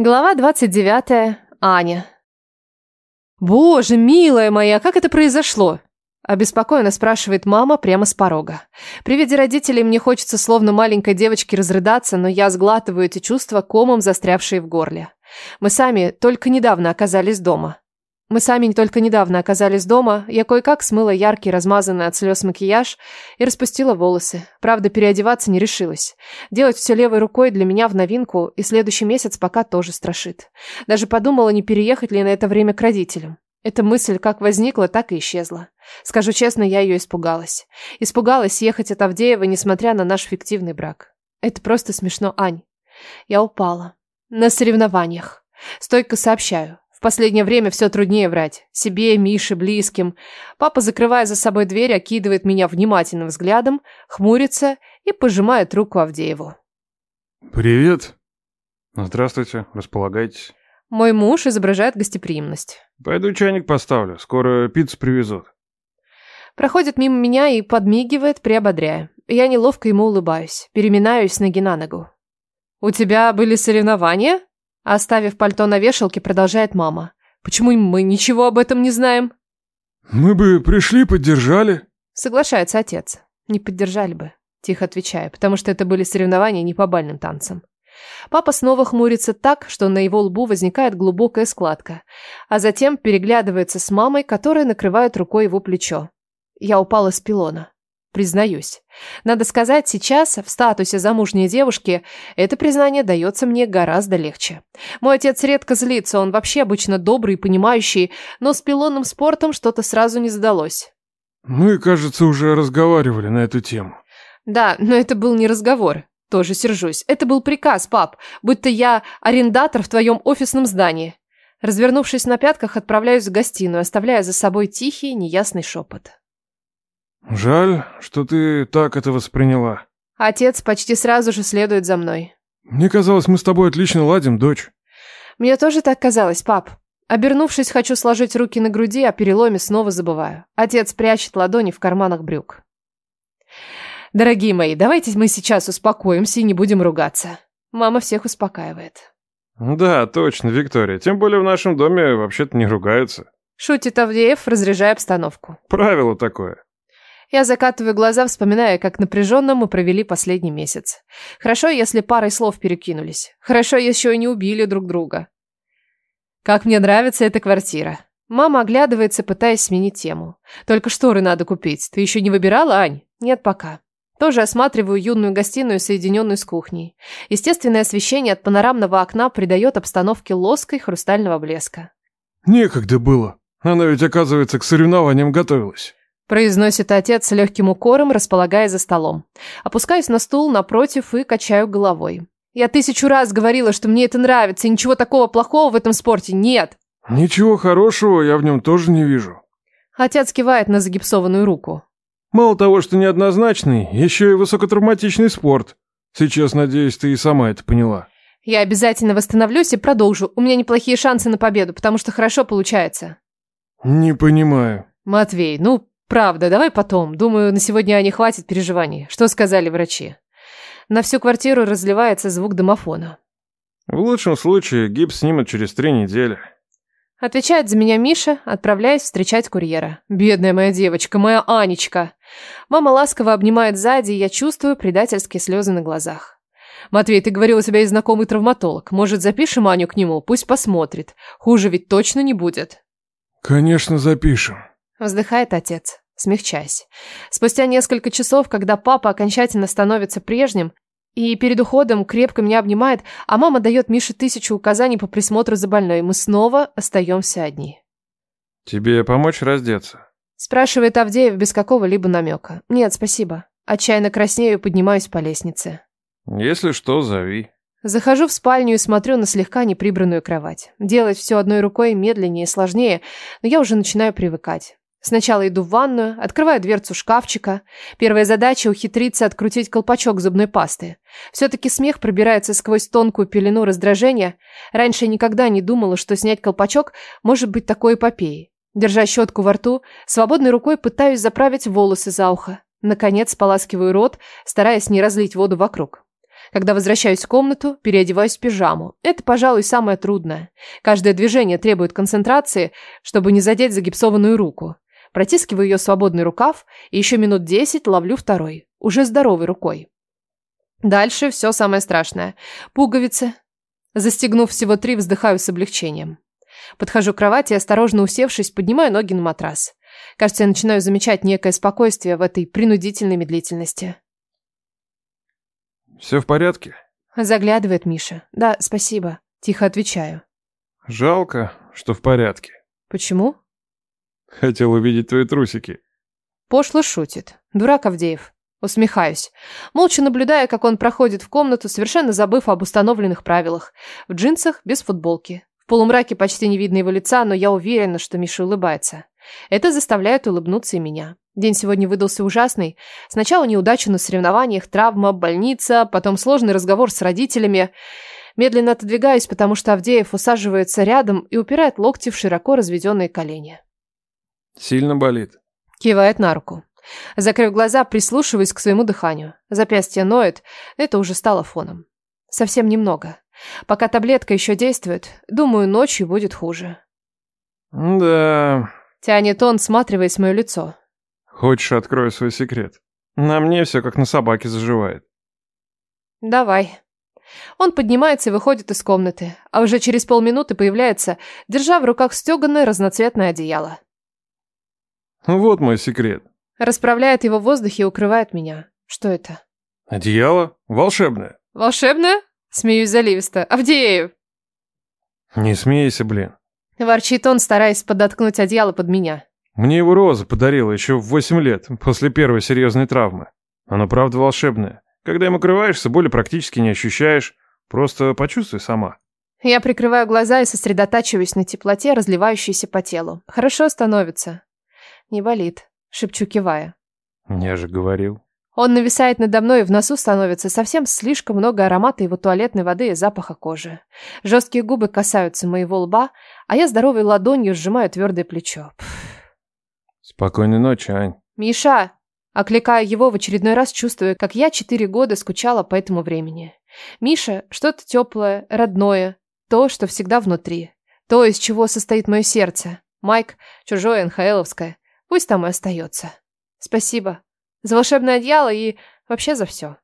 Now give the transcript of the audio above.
Глава 29. Аня. «Боже, милая моя, как это произошло?» Обеспокоенно спрашивает мама прямо с порога. При виде родителей мне хочется словно маленькой девочке разрыдаться, но я сглатываю эти чувства комом, застрявшие в горле. Мы сами только недавно оказались дома. Мы сами только недавно оказались дома, я кое-как смыла яркий, размазанный от слез макияж и распустила волосы. Правда, переодеваться не решилась. Делать все левой рукой для меня в новинку, и следующий месяц пока тоже страшит. Даже подумала, не переехать ли на это время к родителям. Эта мысль как возникла, так и исчезла. Скажу честно, я ее испугалась. Испугалась ехать от Авдеева, несмотря на наш фиктивный брак. Это просто смешно, Ань. Я упала. На соревнованиях. Стойко сообщаю. В последнее время все труднее врать. Себе, Мише, близким. Папа, закрывая за собой дверь, окидывает меня внимательным взглядом, хмурится и пожимает руку Авдееву. «Привет». «Здравствуйте, располагайтесь». Мой муж изображает гостеприимность. «Пойду чайник поставлю, скоро пиццу привезут». Проходит мимо меня и подмигивает, приободряя. Я неловко ему улыбаюсь, переминаюсь ноги на ногу. «У тебя были соревнования?» Оставив пальто на вешалке, продолжает мама. Почему мы ничего об этом не знаем? Мы бы пришли, поддержали. Соглашается отец. Не поддержали бы. Тихо отвечаю, потому что это были соревнования не по бальным танцам. Папа снова хмурится так, что на его лбу возникает глубокая складка, а затем переглядывается с мамой, которая накрывает рукой его плечо. Я упала с пилона. Признаюсь. Надо сказать, сейчас, в статусе замужней девушки, это признание дается мне гораздо легче. Мой отец редко злится, он вообще обычно добрый и понимающий, но с пилонным спортом что-то сразу не задалось. Мы, кажется, уже разговаривали на эту тему. Да, но это был не разговор. Тоже сержусь. Это был приказ, пап, будто я арендатор в твоем офисном здании. Развернувшись на пятках, отправляюсь в гостиную, оставляя за собой тихий, неясный шепот. Жаль, что ты так это восприняла. Отец почти сразу же следует за мной. Мне казалось, мы с тобой отлично ладим, дочь. Мне тоже так казалось, пап. Обернувшись, хочу сложить руки на груди, а переломе снова забываю. Отец прячет ладони в карманах брюк. Дорогие мои, давайте мы сейчас успокоимся и не будем ругаться. Мама всех успокаивает. Да, точно, Виктория. Тем более в нашем доме вообще-то не ругаются. Шутит Авдеев, разряжая обстановку. Правило такое. Я закатываю глаза, вспоминая, как напряженно мы провели последний месяц. Хорошо, если парой слов перекинулись. Хорошо, еще и не убили друг друга. Как мне нравится эта квартира. Мама оглядывается, пытаясь сменить тему. Только шторы надо купить. Ты еще не выбирала, Ань? Нет пока. Тоже осматриваю юную гостиную, соединенную с кухней. Естественное освещение от панорамного окна придает обстановке лоска хрустального блеска. Некогда было. Она ведь, оказывается, к соревнованиям готовилась. Произносит отец с легким укором, располагая за столом. Опускаюсь на стул напротив и качаю головой. Я тысячу раз говорила, что мне это нравится, и ничего такого плохого в этом спорте нет. Ничего хорошего я в нем тоже не вижу. Отец кивает на загипсованную руку. Мало того, что неоднозначный, еще и высокотравматичный спорт. Сейчас, надеюсь, ты и сама это поняла. Я обязательно восстановлюсь и продолжу. У меня неплохие шансы на победу, потому что хорошо получается. Не понимаю. Матвей, ну, Правда, давай потом. Думаю, на сегодня не хватит переживаний. Что сказали врачи? На всю квартиру разливается звук домофона. В лучшем случае гипс снимут через три недели. Отвечает за меня Миша, отправляясь встречать курьера. Бедная моя девочка, моя Анечка. Мама ласково обнимает сзади, и я чувствую предательские слезы на глазах. Матвей, ты говорил, у тебя есть знакомый травматолог. Может, запишем Аню к нему? Пусть посмотрит. Хуже ведь точно не будет. Конечно, запишем. Вздыхает отец, смягчаясь. Спустя несколько часов, когда папа окончательно становится прежним, и перед уходом крепко меня обнимает, а мама дает Мише тысячу указаний по присмотру за больной, мы снова остаемся одни. «Тебе помочь раздеться?» Спрашивает Авдеев без какого-либо намека. «Нет, спасибо». Отчаянно краснею и поднимаюсь по лестнице. «Если что, зови». Захожу в спальню и смотрю на слегка неприбранную кровать. Делать все одной рукой медленнее и сложнее, но я уже начинаю привыкать. Сначала иду в ванную, открываю дверцу шкафчика. Первая задача – ухитриться открутить колпачок зубной пасты. Все-таки смех пробирается сквозь тонкую пелену раздражения. Раньше я никогда не думала, что снять колпачок может быть такой эпопеей. Держа щетку во рту, свободной рукой пытаюсь заправить волосы за ухо. Наконец споласкиваю рот, стараясь не разлить воду вокруг. Когда возвращаюсь в комнату, переодеваюсь в пижаму. Это, пожалуй, самое трудное. Каждое движение требует концентрации, чтобы не задеть загипсованную руку. Протискиваю ее свободный рукав и еще минут десять ловлю второй, уже здоровой рукой. Дальше все самое страшное. Пуговицы. Застегнув всего три, вздыхаю с облегчением. Подхожу к кровати и, осторожно усевшись, поднимаю ноги на матрас. Кажется, я начинаю замечать некое спокойствие в этой принудительной медлительности. «Все в порядке?» Заглядывает Миша. «Да, спасибо». Тихо отвечаю. «Жалко, что в порядке. Почему? Хотел увидеть твои трусики». Пошло шутит. Дурак Авдеев. Усмехаюсь, молча наблюдая, как он проходит в комнату, совершенно забыв об установленных правилах. В джинсах, без футболки. В полумраке почти не видно его лица, но я уверена, что Миша улыбается. Это заставляет улыбнуться и меня. День сегодня выдался ужасный. Сначала неудача на соревнованиях, травма, больница, потом сложный разговор с родителями. Медленно отодвигаюсь, потому что Авдеев усаживается рядом и упирает локти в широко разведенные колени. «Сильно болит?» Кивает на руку. Закрыв глаза, прислушиваюсь к своему дыханию. Запястье ноет, это уже стало фоном. Совсем немного. Пока таблетка еще действует, думаю, ночью будет хуже. «Да...» Тянет он, сматриваясь в мое лицо. «Хочешь, открою свой секрет? На мне все как на собаке заживает». «Давай». Он поднимается и выходит из комнаты, а уже через полминуты появляется, держа в руках стеганое разноцветное одеяло. «Вот мой секрет. Расправляет его в воздухе и укрывает меня. Что это? Одеяло? Волшебное. Волшебное? Смеюсь заливисто. Авдеев! Не смейся, блин. Ворчит он, стараясь подоткнуть одеяло под меня. Мне его Роза подарила еще в 8 лет, после первой серьезной травмы. Оно правда волшебное. Когда им укрываешься, боли практически не ощущаешь. Просто почувствуй сама. Я прикрываю глаза и сосредотачиваюсь на теплоте, разливающейся по телу. Хорошо становится. Не болит. Шепчу, кивая. Я же говорил. Он нависает надо мной, и в носу становится совсем слишком много аромата его туалетной воды и запаха кожи. Жесткие губы касаются моего лба, а я здоровой ладонью сжимаю твердое плечо. Спокойной ночи, Ань. «Миша!» Окликаю его в очередной раз, чувствуя, как я четыре года скучала по этому времени. Миша – что-то теплое, родное, то, что всегда внутри, то, из чего состоит мое сердце. Майк – чужое НХЛовское. Пусть там и остается. Спасибо. За волшебное одеяло и вообще за все.